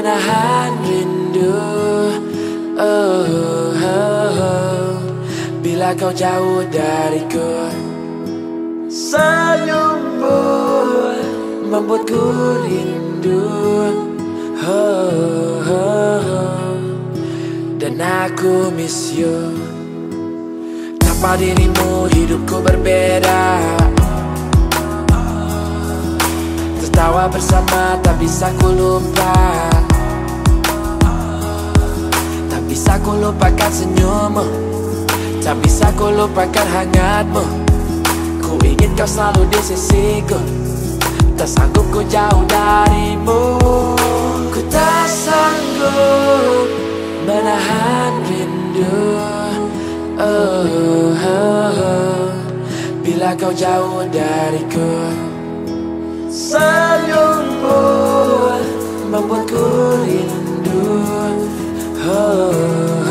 menahan rindu oh, oh, oh. Bila kau jauh dariku Senyummu membuatku rindu oh, oh, oh. Dan aku miss you Tanpa dirimu hidupku berbeda Tertawa bersama tak bisa ku lupa. Tak bisa ku lupakan senyummu. Tak bisa ku lupakan hangatmu. Ku ingin kau selalu di sisiku. Tak sanggup ku jauh darimu. Ku tak sanggup menahan rindu. Oh, oh, oh. Bila kau jauh dariku Senyummu membuatku rindu. Oh,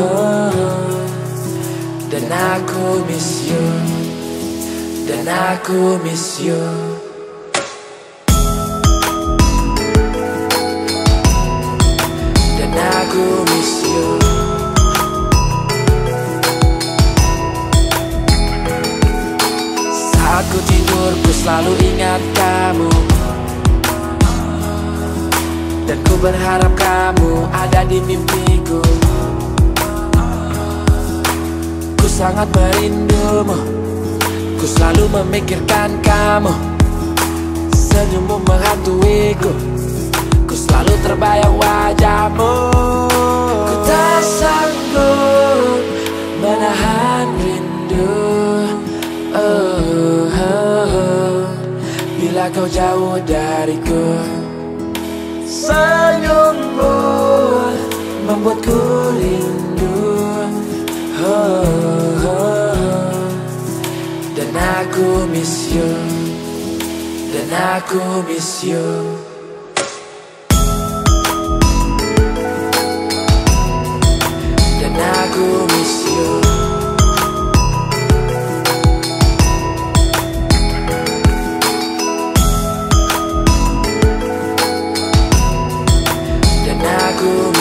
oh, oh. Dan aku miss you. Dan aku miss you. Aku miss you. Saat tidur ku selalu ingat kamu Dan ku berharap kamu ada di mimpiku. Ku sangat merindumu. Ku selalu memikirkan kamu. Senyummu menghantuiku. Ku selalu terbayang wajahmu. Ku tak sanggup menahan rindu. Oh, oh, oh. Bila kau jauh dariku Senyummu membuatku rindu oh, oh, oh. Dan aku miss you. Dan aku miss you Dan